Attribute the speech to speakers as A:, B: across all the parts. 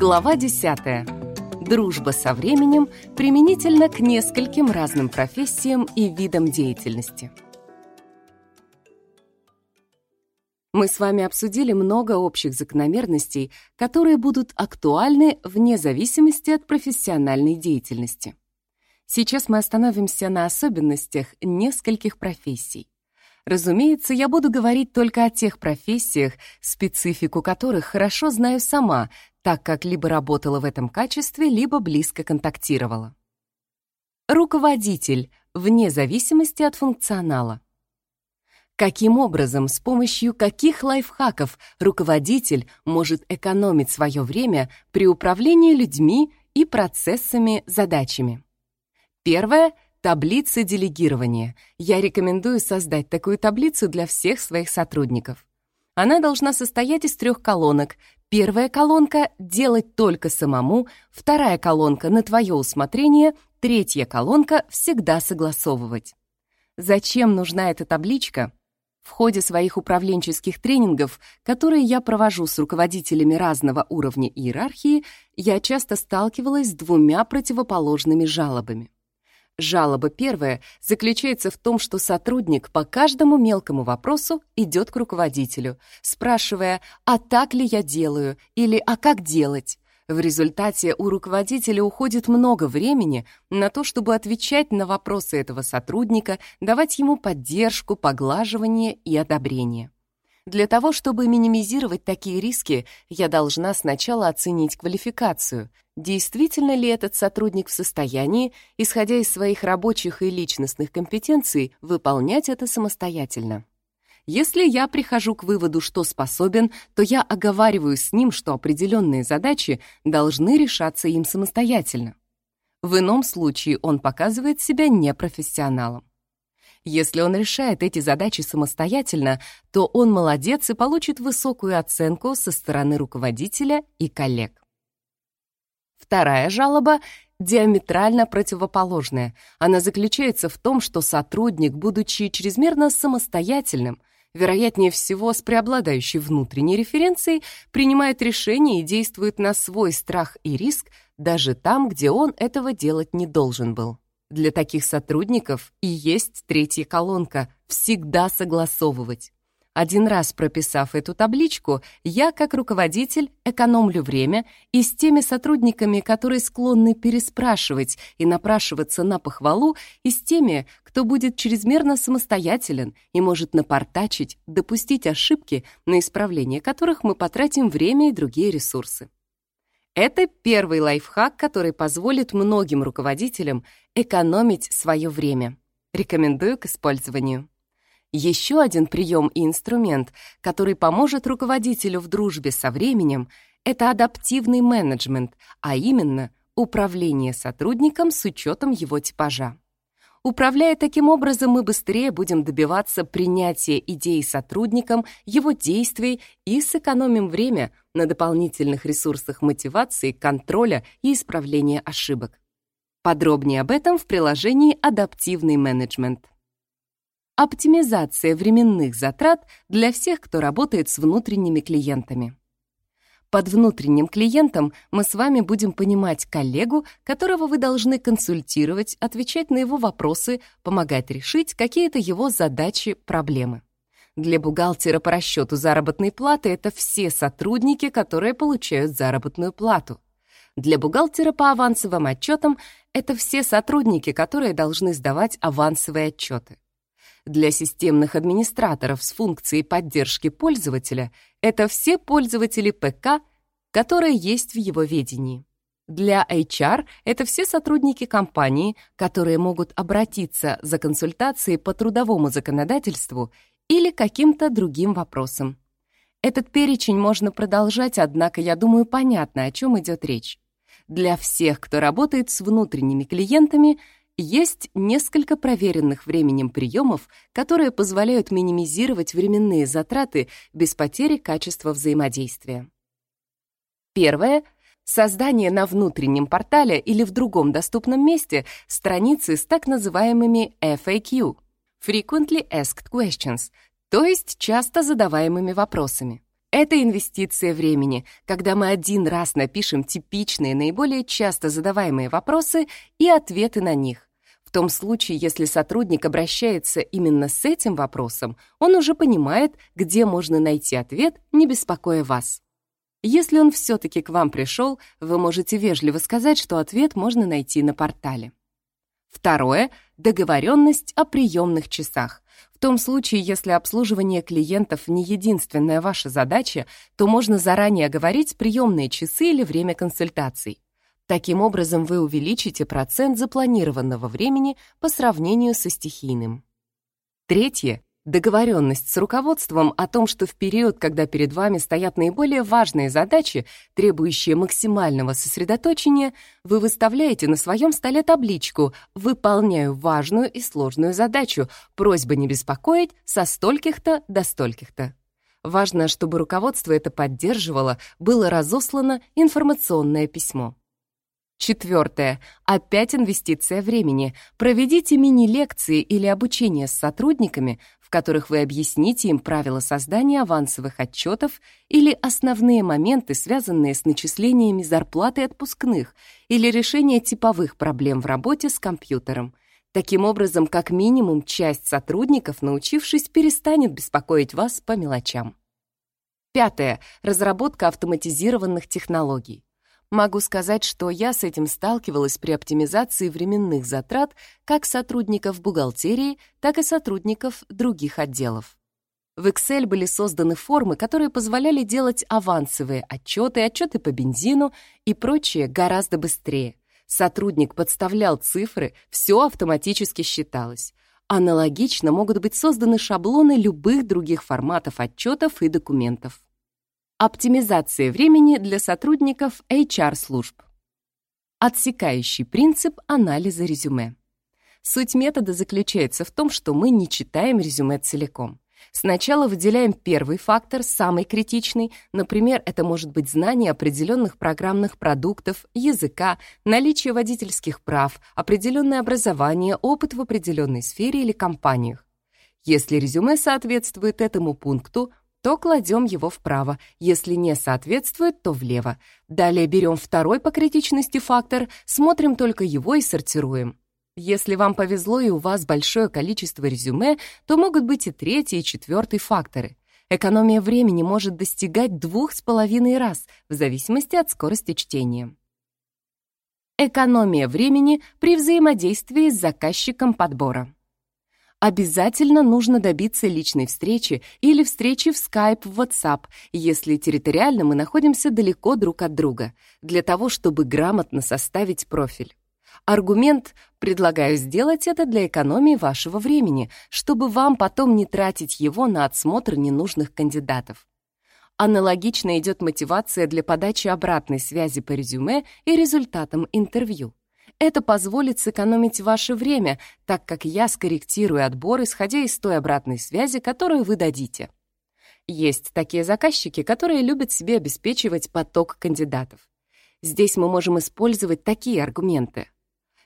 A: Глава 10. Дружба со временем применительно к нескольким разным профессиям и видам деятельности. Мы с вами обсудили много общих закономерностей, которые будут актуальны вне зависимости от профессиональной деятельности. Сейчас мы остановимся на особенностях нескольких профессий. Разумеется, я буду говорить только о тех профессиях, специфику которых хорошо знаю сама, так как либо работала в этом качестве, либо близко контактировала. Руководитель, вне зависимости от функционала. Каким образом, с помощью каких лайфхаков руководитель может экономить свое время при управлении людьми и процессами, задачами? Первое — таблица делегирования. Я рекомендую создать такую таблицу для всех своих сотрудников. Она должна состоять из трех колонок. Первая колонка — делать только самому, вторая колонка — на твое усмотрение, третья колонка — всегда согласовывать. Зачем нужна эта табличка? В ходе своих управленческих тренингов, которые я провожу с руководителями разного уровня иерархии, я часто сталкивалась с двумя противоположными жалобами. Жалоба первая заключается в том, что сотрудник по каждому мелкому вопросу идет к руководителю, спрашивая «А так ли я делаю?» или «А как делать?». В результате у руководителя уходит много времени на то, чтобы отвечать на вопросы этого сотрудника, давать ему поддержку, поглаживание и одобрение. Для того, чтобы минимизировать такие риски, я должна сначала оценить квалификацию. Действительно ли этот сотрудник в состоянии, исходя из своих рабочих и личностных компетенций, выполнять это самостоятельно? Если я прихожу к выводу, что способен, то я оговариваю с ним, что определенные задачи должны решаться им самостоятельно. В ином случае он показывает себя непрофессионалом. Если он решает эти задачи самостоятельно, то он молодец и получит высокую оценку со стороны руководителя и коллег. Вторая жалоба диаметрально противоположная. Она заключается в том, что сотрудник, будучи чрезмерно самостоятельным, вероятнее всего с преобладающей внутренней референцией, принимает решения и действует на свой страх и риск даже там, где он этого делать не должен был. Для таких сотрудников и есть третья колонка «Всегда согласовывать». Один раз прописав эту табличку, я, как руководитель, экономлю время и с теми сотрудниками, которые склонны переспрашивать и напрашиваться на похвалу, и с теми, кто будет чрезмерно самостоятелен и может напортачить, допустить ошибки, на исправление которых мы потратим время и другие ресурсы. Это первый лайфхак, который позволит многим руководителям экономить свое время. Рекомендую к использованию. Еще один прием и инструмент, который поможет руководителю в дружбе со временем, это адаптивный менеджмент, а именно управление сотрудником с учетом его типажа. Управляя таким образом, мы быстрее будем добиваться принятия идей сотрудникам, его действий и сэкономим время на дополнительных ресурсах мотивации, контроля и исправления ошибок. Подробнее об этом в приложении «Адаптивный менеджмент». Оптимизация временных затрат для всех, кто работает с внутренними клиентами. Под внутренним клиентом мы с вами будем понимать коллегу, которого вы должны консультировать, отвечать на его вопросы, помогать решить какие-то его задачи, проблемы. Для бухгалтера по расчету заработной платы это все сотрудники, которые получают заработную плату. Для бухгалтера по авансовым отчетам это все сотрудники, которые должны сдавать авансовые отчеты. Для системных администраторов с функцией поддержки пользователя это все пользователи ПК, которые есть в его ведении. Для HR это все сотрудники компании, которые могут обратиться за консультацией по трудовому законодательству или каким-то другим вопросам. Этот перечень можно продолжать, однако, я думаю, понятно, о чем идет речь. Для всех, кто работает с внутренними клиентами, есть несколько проверенных временем приемов, которые позволяют минимизировать временные затраты без потери качества взаимодействия. Первое — создание на внутреннем портале или в другом доступном месте страницы с так называемыми FAQ — Frequently Asked Questions, то есть часто задаваемыми вопросами. Это инвестиция времени, когда мы один раз напишем типичные, наиболее часто задаваемые вопросы и ответы на них. В том случае, если сотрудник обращается именно с этим вопросом, он уже понимает, где можно найти ответ, не беспокоя вас. Если он все-таки к вам пришел, вы можете вежливо сказать, что ответ можно найти на портале. Второе — договоренность о приемных часах. В том случае, если обслуживание клиентов не единственная ваша задача, то можно заранее оговорить приемные часы или время консультаций. Таким образом, вы увеличите процент запланированного времени по сравнению со стихийным. Третье Договоренность с руководством о том, что в период, когда перед вами стоят наиболее важные задачи, требующие максимального сосредоточения, вы выставляете на своем столе табличку «Выполняю важную и сложную задачу. Просьба не беспокоить со стольких-то до стольких-то». Важно, чтобы руководство это поддерживало, было разослано информационное письмо. Четвертое. Опять инвестиция времени. Проведите мини-лекции или обучение с сотрудниками, в которых вы объясните им правила создания авансовых отчетов или основные моменты, связанные с начислениями зарплаты отпускных или решение типовых проблем в работе с компьютером. Таким образом, как минимум, часть сотрудников, научившись, перестанет беспокоить вас по мелочам. Пятое. Разработка автоматизированных технологий. Могу сказать, что я с этим сталкивалась при оптимизации временных затрат как сотрудников бухгалтерии, так и сотрудников других отделов. В Excel были созданы формы, которые позволяли делать авансовые отчеты, отчеты по бензину и прочее гораздо быстрее. Сотрудник подставлял цифры, все автоматически считалось. Аналогично могут быть созданы шаблоны любых других форматов отчетов и документов. Оптимизация времени для сотрудников HR-служб. Отсекающий принцип анализа резюме. Суть метода заключается в том, что мы не читаем резюме целиком. Сначала выделяем первый фактор, самый критичный. Например, это может быть знание определенных программных продуктов, языка, наличие водительских прав, определенное образование, опыт в определенной сфере или компаниях. Если резюме соответствует этому пункту, то кладем его вправо, если не соответствует, то влево. Далее берем второй по критичности фактор, смотрим только его и сортируем. Если вам повезло и у вас большое количество резюме, то могут быть и третий, и четвертый факторы. Экономия времени может достигать двух с половиной раз, в зависимости от скорости чтения. Экономия времени при взаимодействии с заказчиком подбора. Обязательно нужно добиться личной встречи или встречи в Skype, в WhatsApp, если территориально мы находимся далеко друг от друга, для того, чтобы грамотно составить профиль. Аргумент «предлагаю сделать это для экономии вашего времени, чтобы вам потом не тратить его на отсмотр ненужных кандидатов». Аналогично идет мотивация для подачи обратной связи по резюме и результатам интервью. Это позволит сэкономить ваше время, так как я скорректирую отбор, исходя из той обратной связи, которую вы дадите. Есть такие заказчики, которые любят себе обеспечивать поток кандидатов. Здесь мы можем использовать такие аргументы.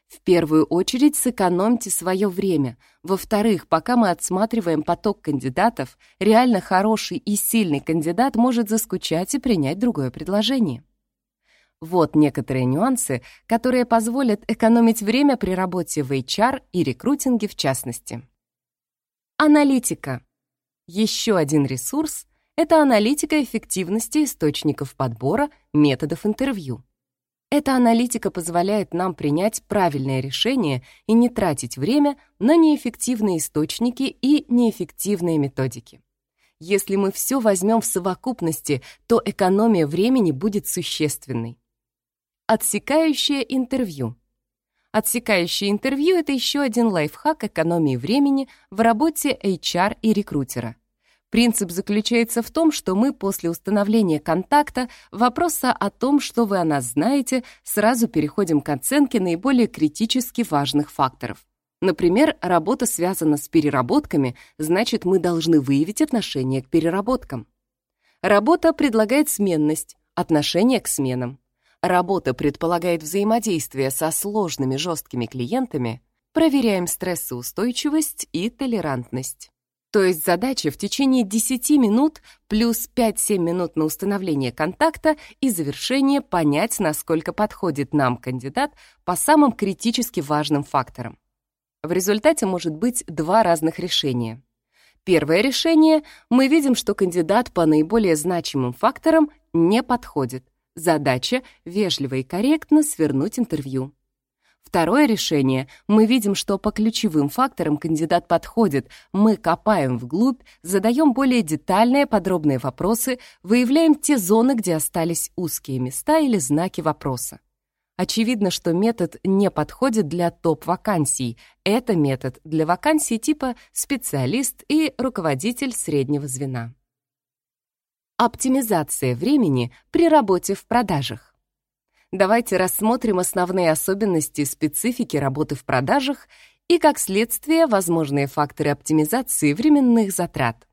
A: В первую очередь сэкономьте свое время. Во-вторых, пока мы отсматриваем поток кандидатов, реально хороший и сильный кандидат может заскучать и принять другое предложение. Вот некоторые нюансы, которые позволят экономить время при работе в HR и рекрутинге в частности. Аналитика. Еще один ресурс — это аналитика эффективности источников подбора, методов интервью. Эта аналитика позволяет нам принять правильное решение и не тратить время на неэффективные источники и неэффективные методики. Если мы все возьмем в совокупности, то экономия времени будет существенной. Отсекающее интервью. Отсекающее интервью — это еще один лайфхак экономии времени в работе HR и рекрутера. Принцип заключается в том, что мы после установления контакта, вопроса о том, что вы о нас знаете, сразу переходим к оценке наиболее критически важных факторов. Например, работа связана с переработками, значит, мы должны выявить отношение к переработкам. Работа предлагает сменность, отношение к сменам работа предполагает взаимодействие со сложными жесткими клиентами, проверяем стрессоустойчивость и толерантность. То есть задача в течение 10 минут плюс 5-7 минут на установление контакта и завершение понять, насколько подходит нам кандидат по самым критически важным факторам. В результате может быть два разных решения. Первое решение — мы видим, что кандидат по наиболее значимым факторам не подходит. Задача — вежливо и корректно свернуть интервью. Второе решение. Мы видим, что по ключевым факторам кандидат подходит. Мы копаем вглубь, задаем более детальные, подробные вопросы, выявляем те зоны, где остались узкие места или знаки вопроса. Очевидно, что метод не подходит для топ-вакансий. Это метод для вакансий типа специалист и руководитель среднего звена. Оптимизация времени при работе в продажах. Давайте рассмотрим основные особенности специфики работы в продажах и, как следствие, возможные факторы оптимизации временных затрат.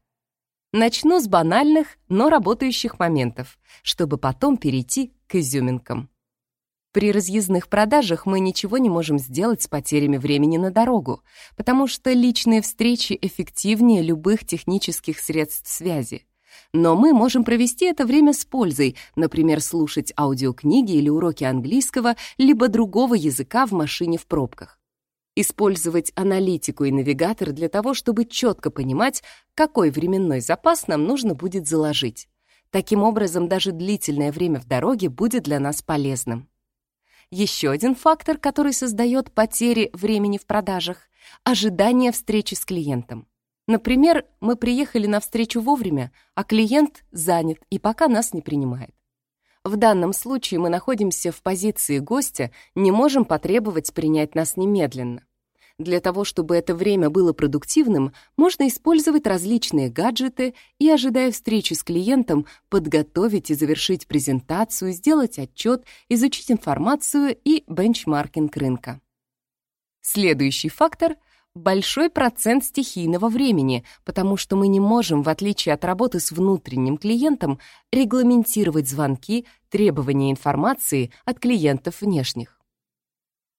A: Начну с банальных, но работающих моментов, чтобы потом перейти к изюминкам. При разъездных продажах мы ничего не можем сделать с потерями времени на дорогу, потому что личные встречи эффективнее любых технических средств связи. Но мы можем провести это время с пользой, например, слушать аудиокниги или уроки английского, либо другого языка в машине в пробках. Использовать аналитику и навигатор для того, чтобы четко понимать, какой временной запас нам нужно будет заложить. Таким образом, даже длительное время в дороге будет для нас полезным. Еще один фактор, который создает потери времени в продажах — ожидание встречи с клиентом. Например, мы приехали на встречу вовремя, а клиент занят и пока нас не принимает. В данном случае мы находимся в позиции гостя, не можем потребовать принять нас немедленно. Для того, чтобы это время было продуктивным, можно использовать различные гаджеты и, ожидая встречи с клиентом, подготовить и завершить презентацию, сделать отчет, изучить информацию и бенчмаркинг рынка. Следующий фактор — большой процент стихийного времени, потому что мы не можем, в отличие от работы с внутренним клиентом, регламентировать звонки, требования информации от клиентов внешних.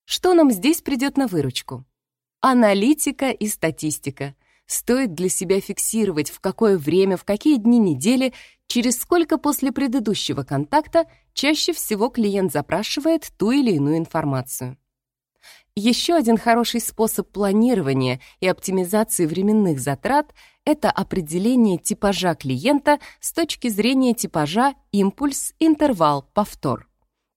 A: Что нам здесь придет на выручку? Аналитика и статистика. Стоит для себя фиксировать, в какое время, в какие дни недели, через сколько после предыдущего контакта чаще всего клиент запрашивает ту или иную информацию. Еще один хороший способ планирования и оптимизации временных затрат — это определение типажа клиента с точки зрения типажа импульс, интервал, повтор.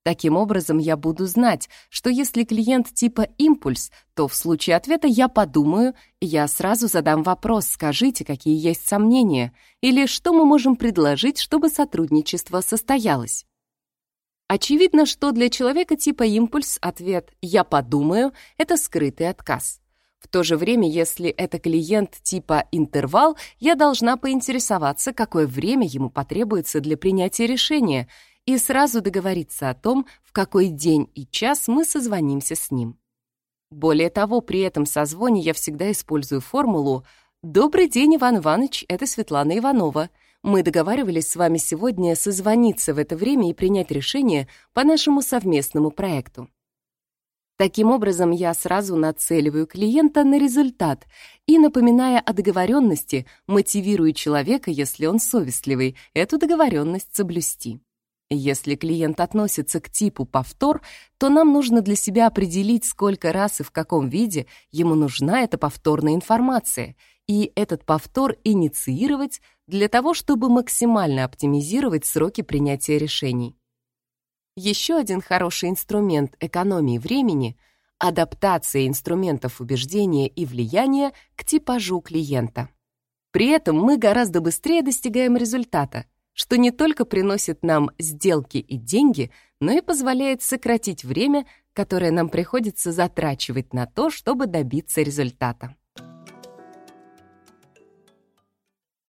A: Таким образом, я буду знать, что если клиент типа импульс, то в случае ответа я подумаю, я сразу задам вопрос, скажите, какие есть сомнения, или что мы можем предложить, чтобы сотрудничество состоялось. Очевидно, что для человека типа импульс ответ «я подумаю» — это скрытый отказ. В то же время, если это клиент типа интервал, я должна поинтересоваться, какое время ему потребуется для принятия решения, и сразу договориться о том, в какой день и час мы созвонимся с ним. Более того, при этом созвоне я всегда использую формулу «Добрый день, Иван Иванович, это Светлана Иванова», мы договаривались с вами сегодня созвониться в это время и принять решение по нашему совместному проекту. Таким образом, я сразу нацеливаю клиента на результат и, напоминая о договоренности, мотивирую человека, если он совестливый, эту договоренность соблюсти. Если клиент относится к типу повтор, то нам нужно для себя определить, сколько раз и в каком виде ему нужна эта повторная информация, и этот повтор инициировать для того, чтобы максимально оптимизировать сроки принятия решений. Еще один хороший инструмент экономии времени — адаптация инструментов убеждения и влияния к типажу клиента. При этом мы гораздо быстрее достигаем результата, что не только приносит нам сделки и деньги, но и позволяет сократить время, которое нам приходится затрачивать на то, чтобы добиться результата.